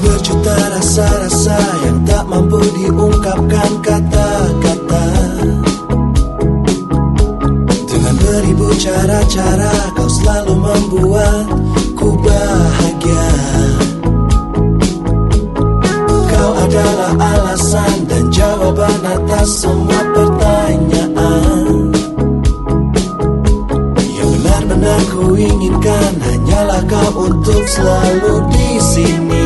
Berjuta rasa-rasa yang tak mampu diungkapkan kata-kata. Dengan beribu cara-cara kau selalu membuatku bahagia. Kau adalah alasan dan jawaban atas semua pertanyaan. Yang benar-benar ku inginkan hanyalah kau untuk selalu di sini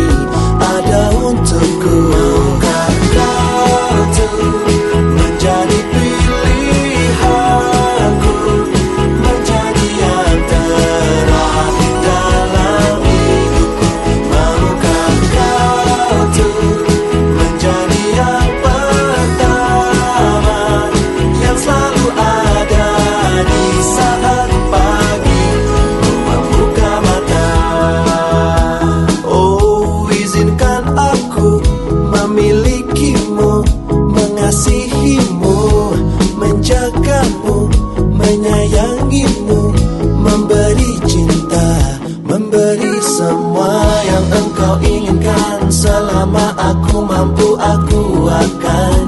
aku mampu aku akan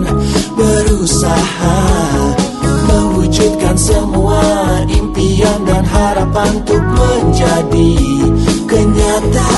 berusaha Mewujudkan semua impian dan harapan untuk menjadi kenyataan